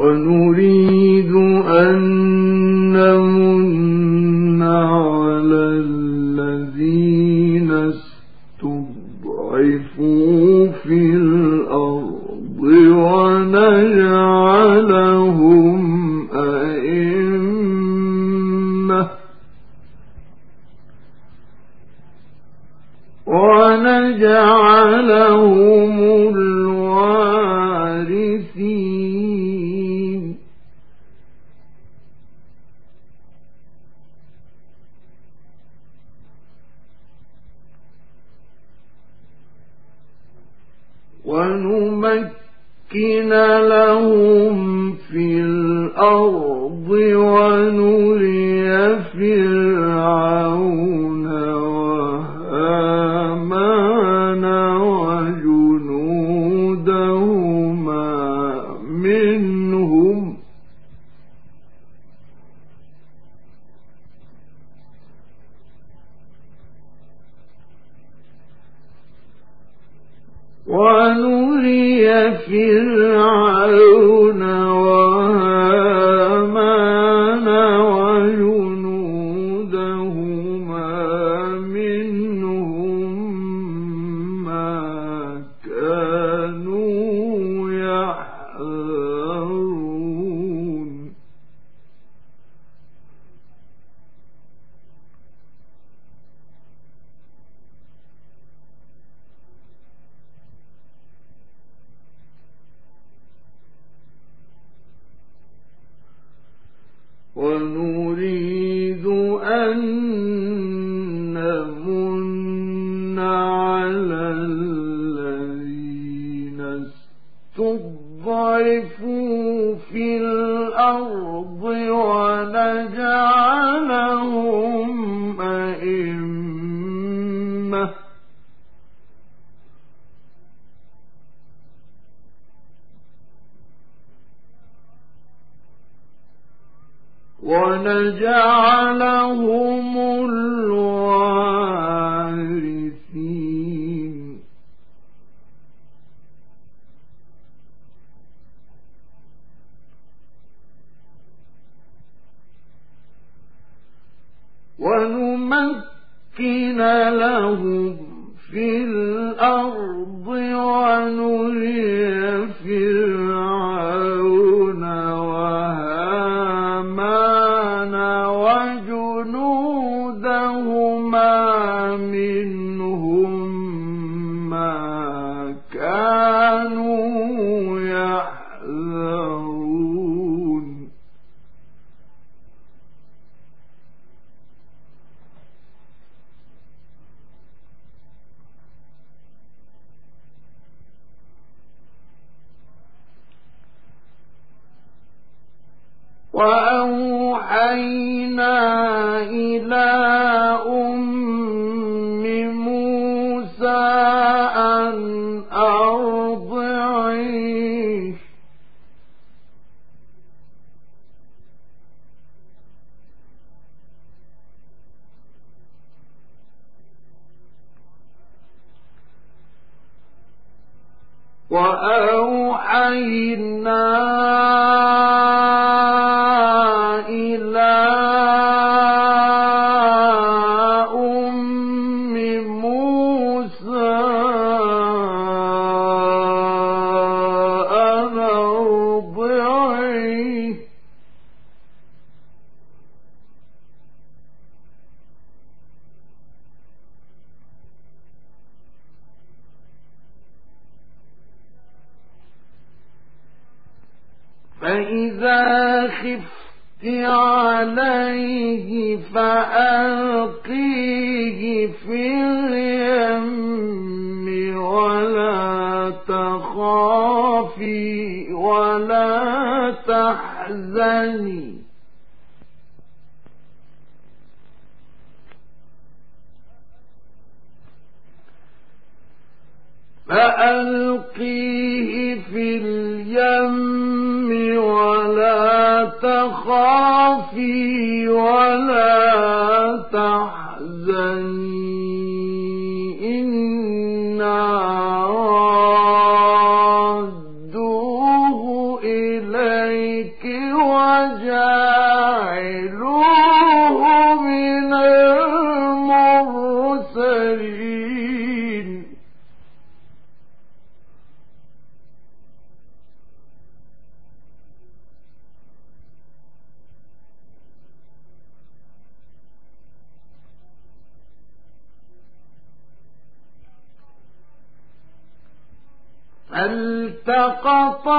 ونريد أن Lord. جعلهم الوارثين. ونمكن لهم في الأرض ونري فرعون عينا فالتقطه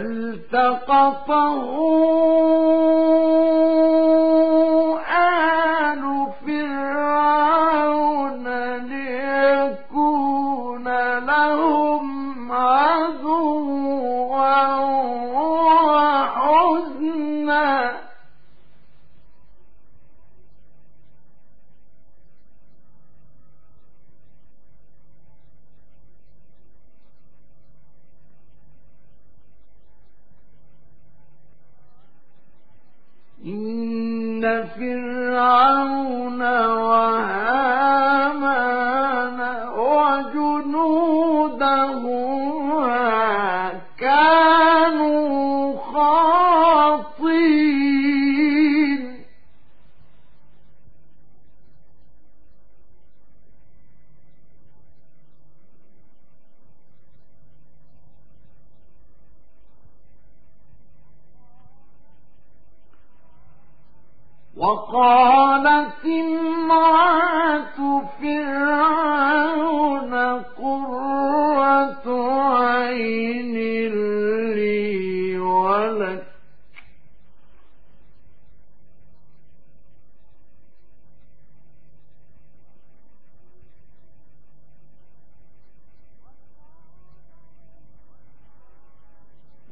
فالتقطه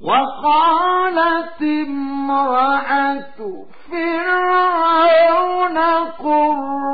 وقالت امرأة فرعون قرة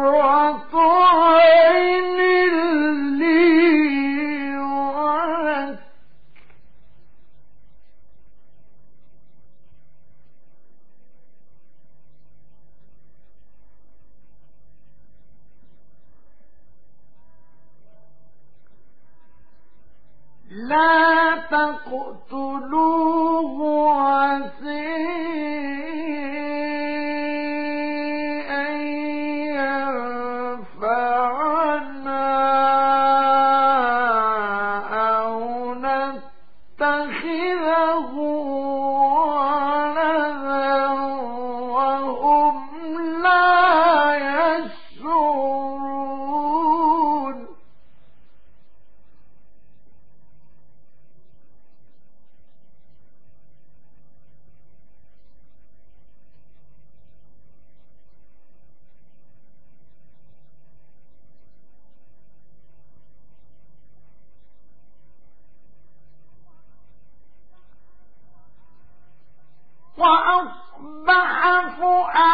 وأصبح فؤاد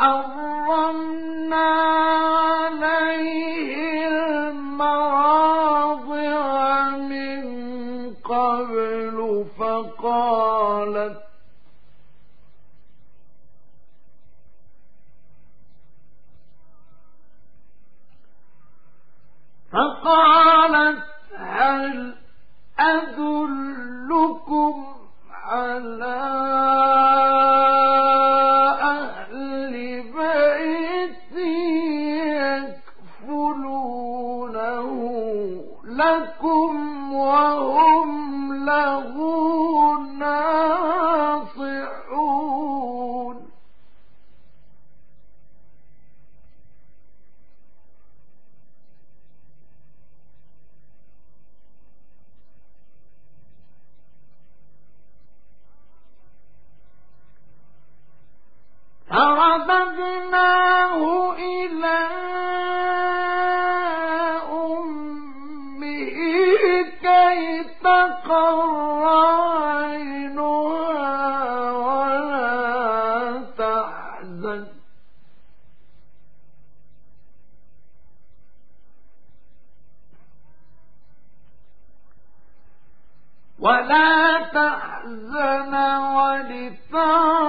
الأرض إلى أمه كي ولا تحزن. ولا تحزن ولتعلم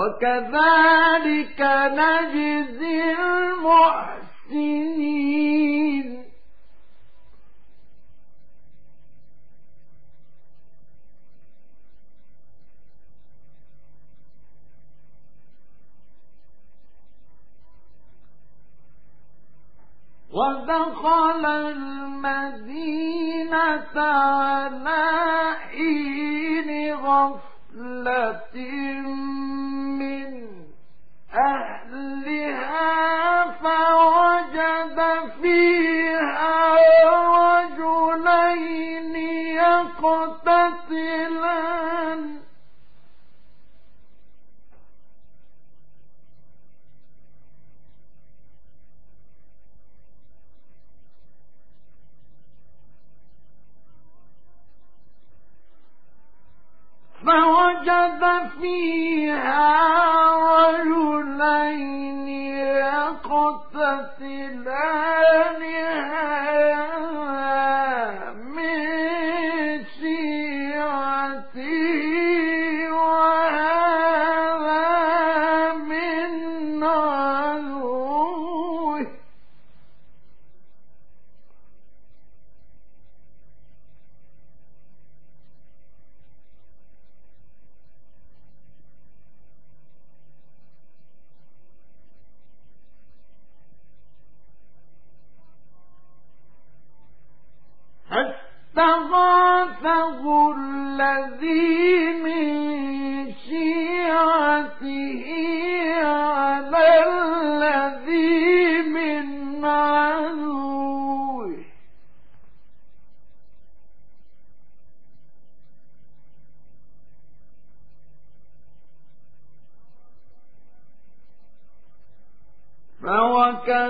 وكذلك نجزي المحسنين. ودخل المدينة على حين غفلة فوجد فيها رجلين يقتتلان هذا من شيعته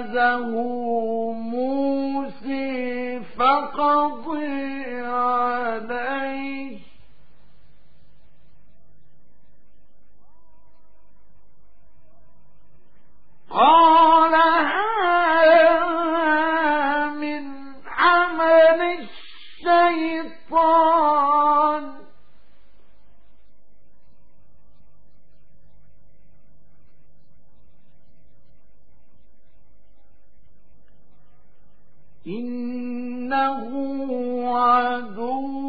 أخذه إنه عدو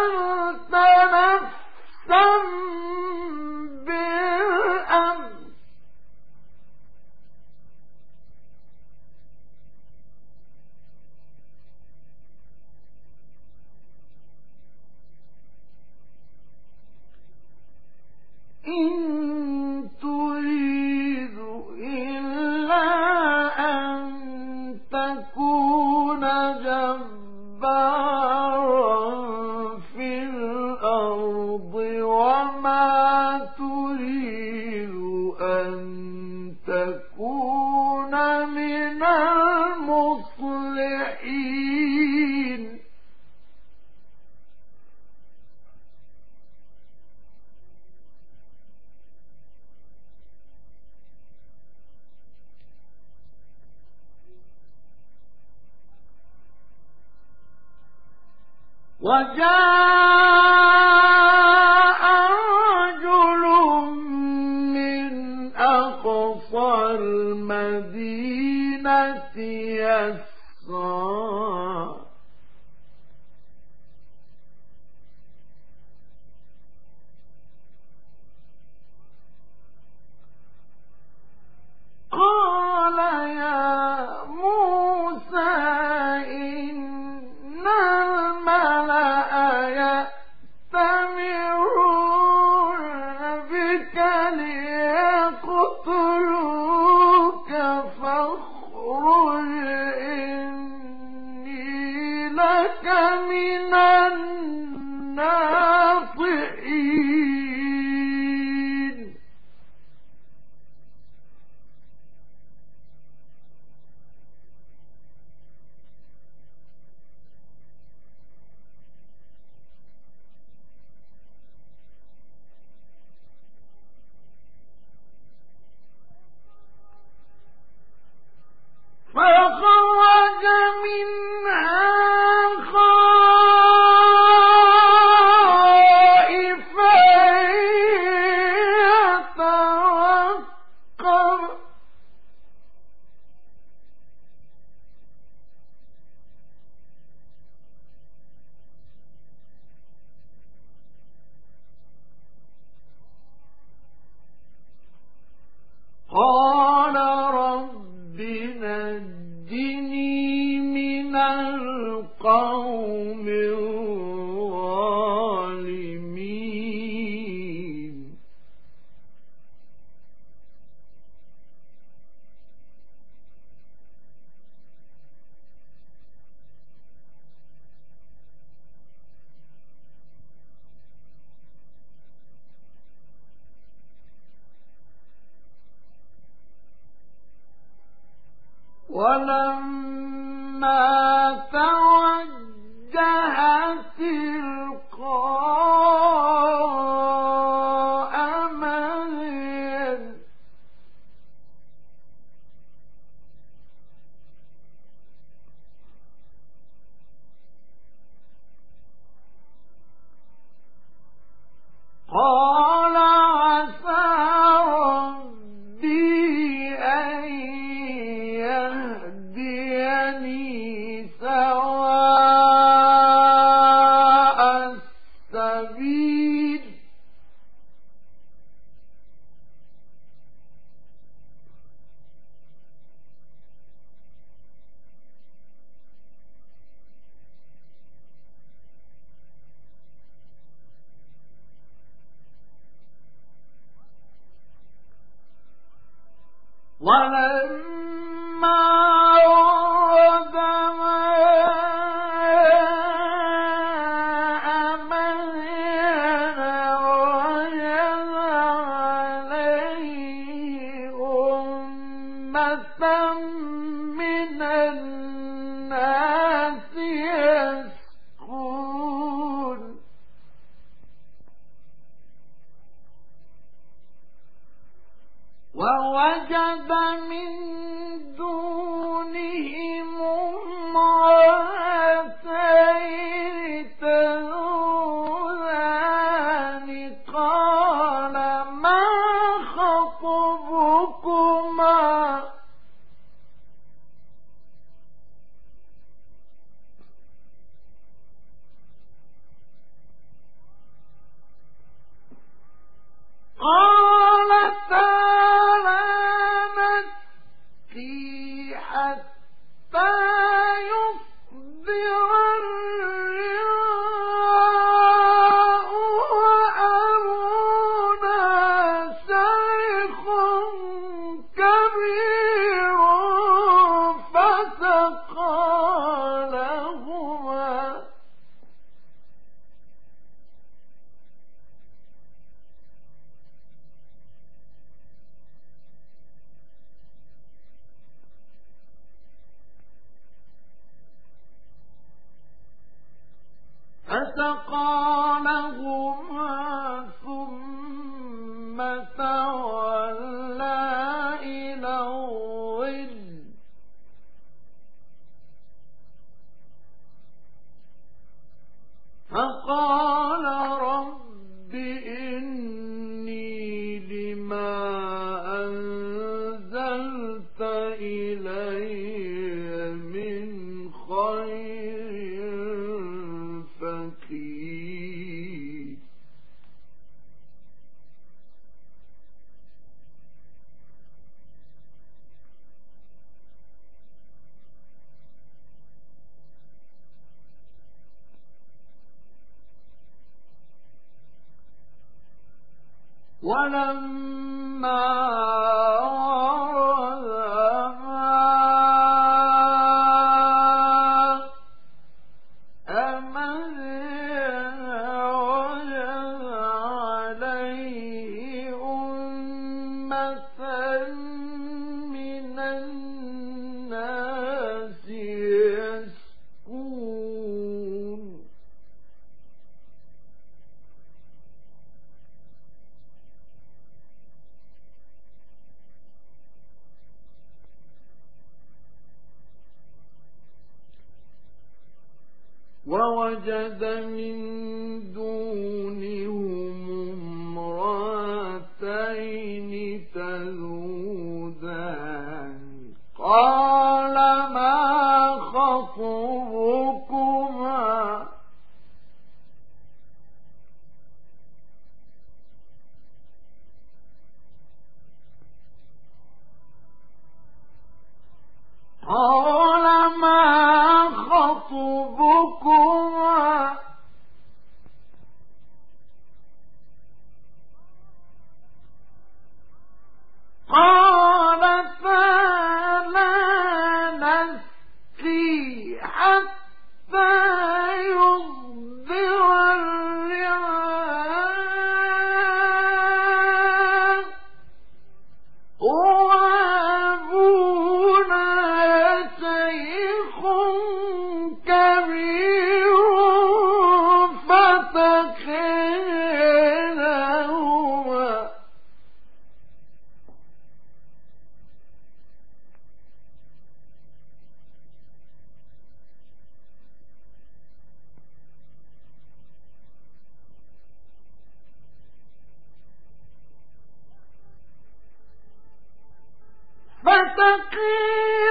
قتلت ولما ووجد من فسقى. ووجد من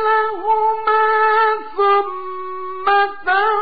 فتقيلهما ثم تولى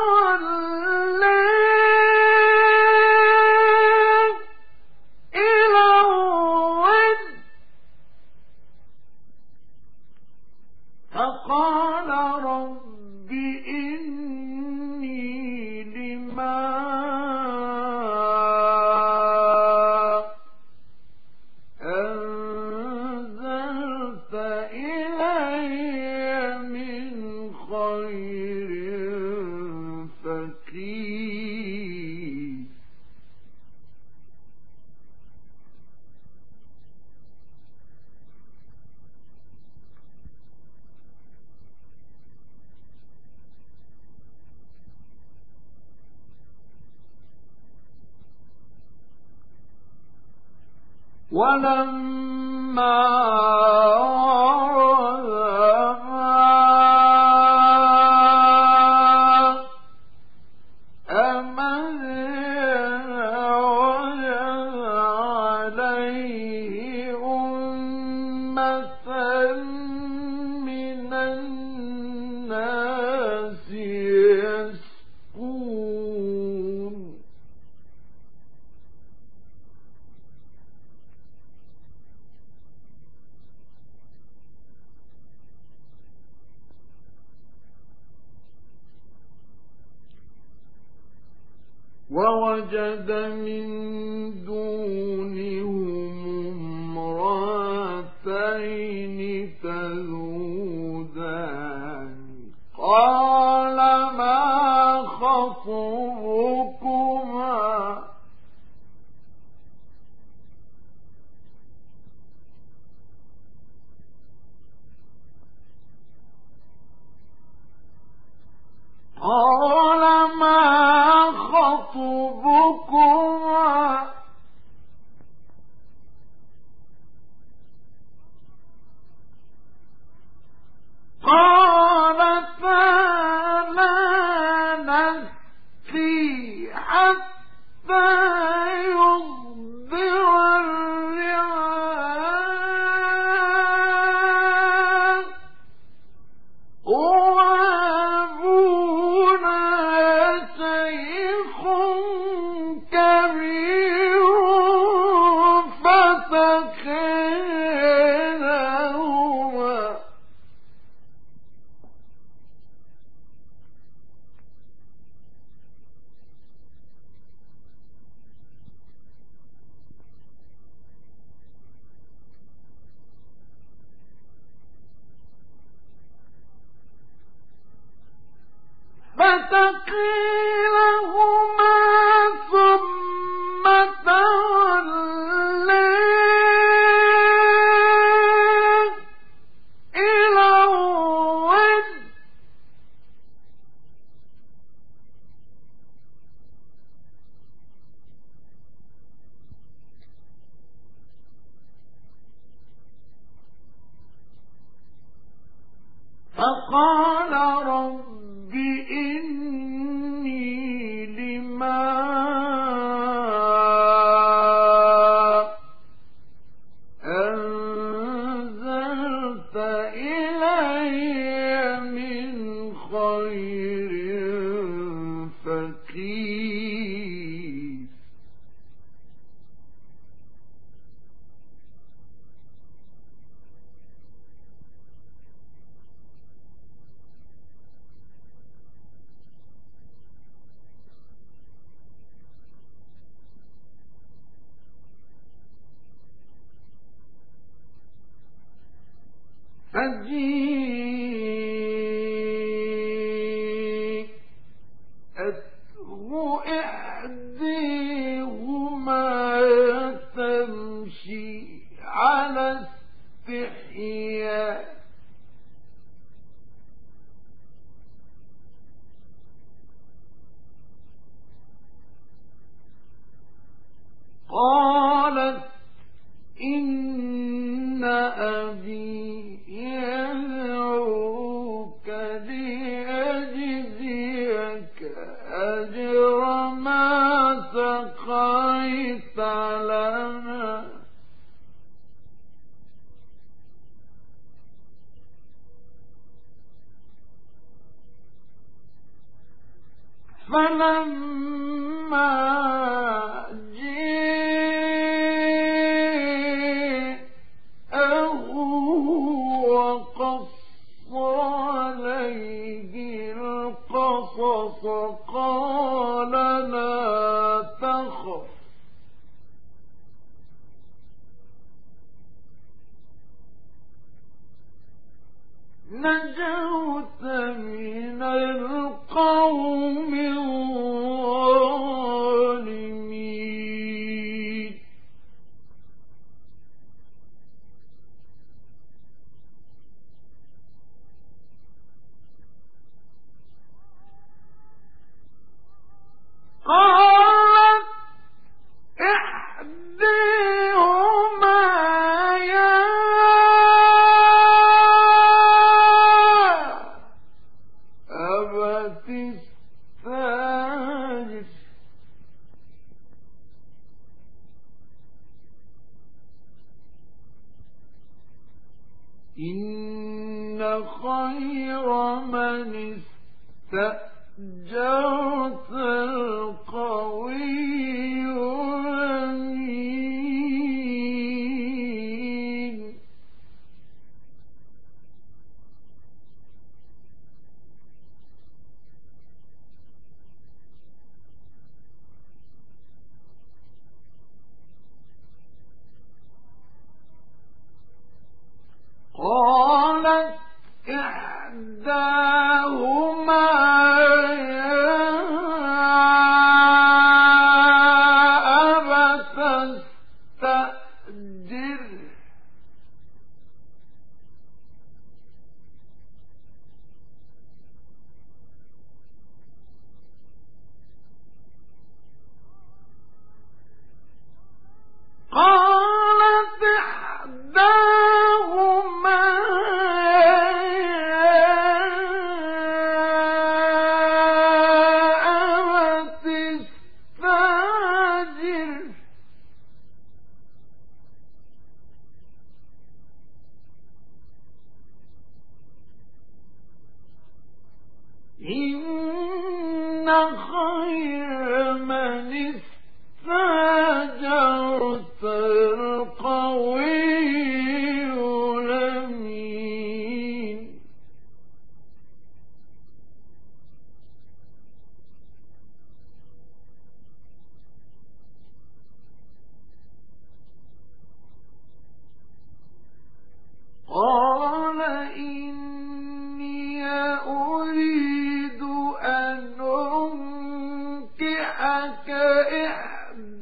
ولما ووجد من فقال قالت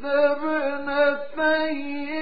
فلما قضى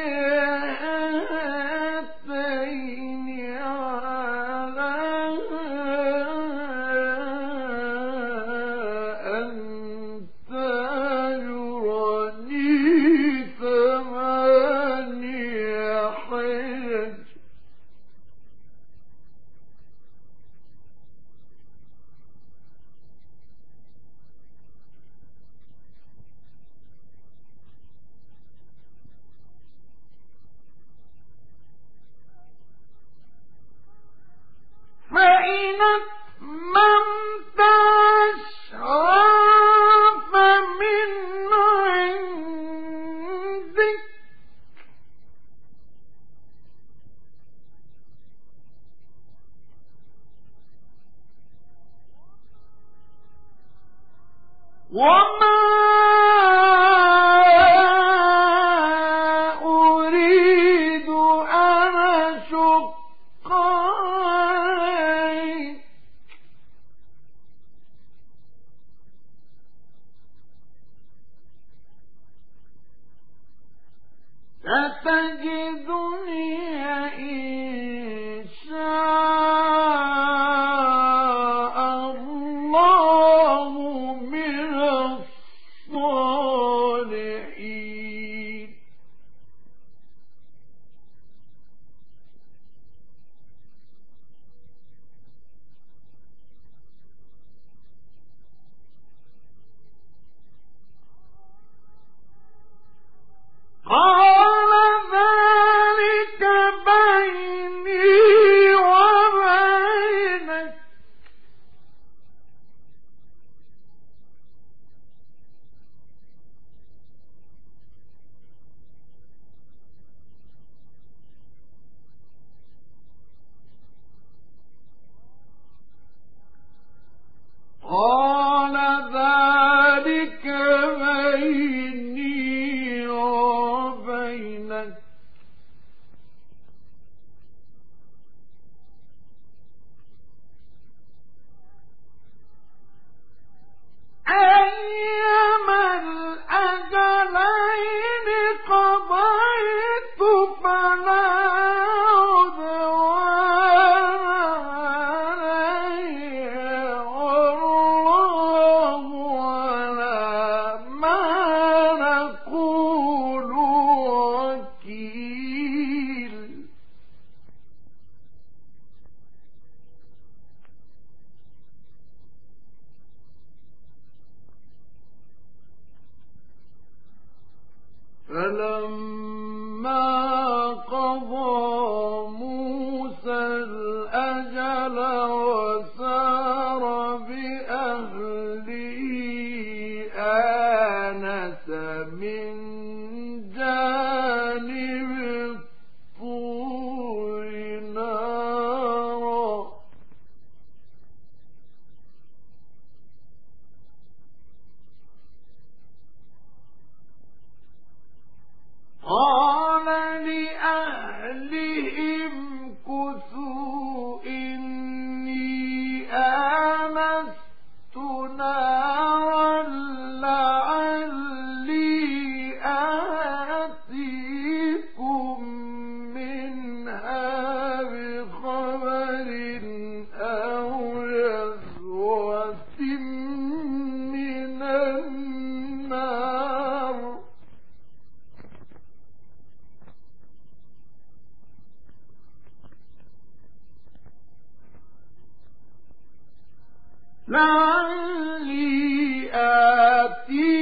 لعلي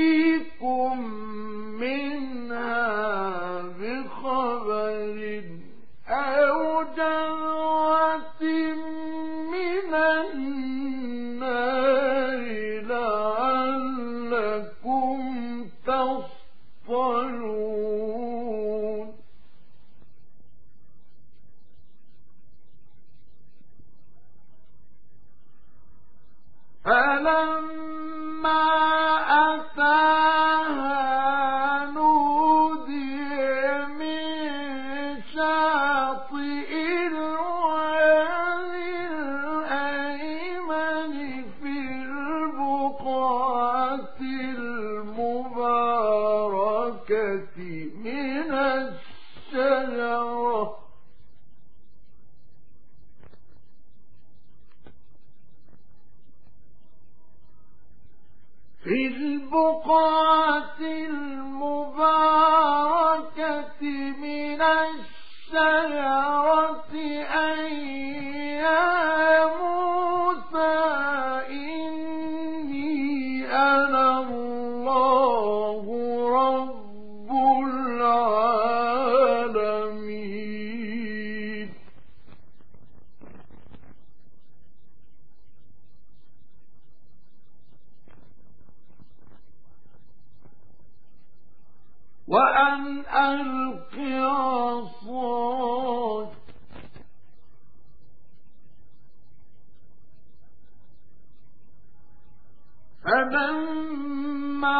وأن ألق عصاك. فلما